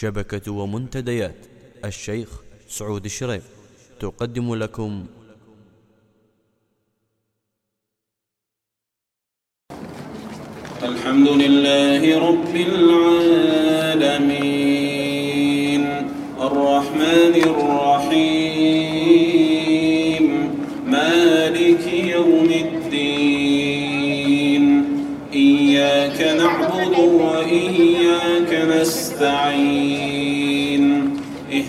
شبكة ومنتديات. الشيخ سعود الشريف. تقدم لكم. الحمد لله رب العالمين. الرحمن الرحيم. مالك يوم الدين. إياك نعبد وإياك نستعين.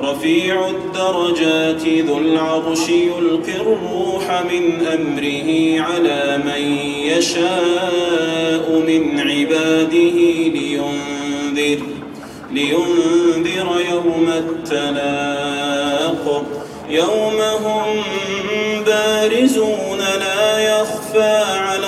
رفيع الدرجات ذو العرش يلقي الروح من أمره على من يشاء من عباده لينذر لينذر يوم التلاق. يوم هم بارزون لا يخفى على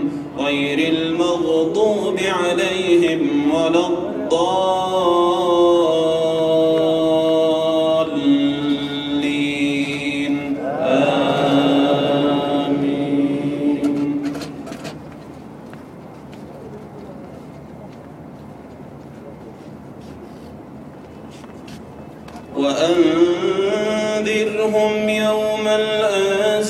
غير المغضوب عليهم ولا الضالين. آمين. وأنذرهم يوم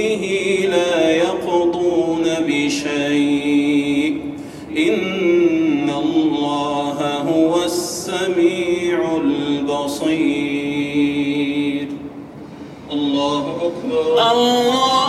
دونه لا يقضون بشيء. إن الله هو السميع البصير. الله أكبر. الله